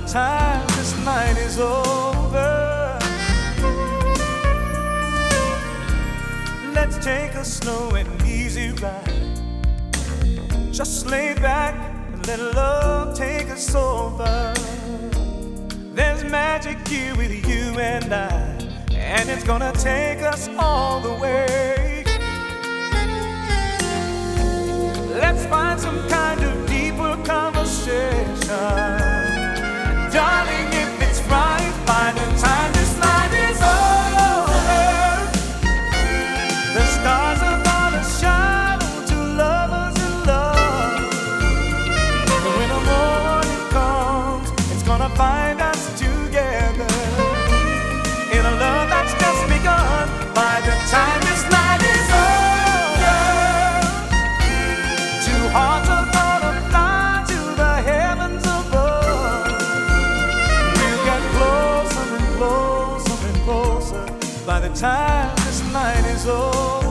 the time this night is over. Let's take a slow and easy ride. Just lay back and let love take us over. There's magic here with you and I, and it's gonna take us all the way. gonna find us together in a love that's just begun by the time this night is over. Two hearts are gonna fly to the heavens above. We'll get closer and closer and closer by the time this night is over.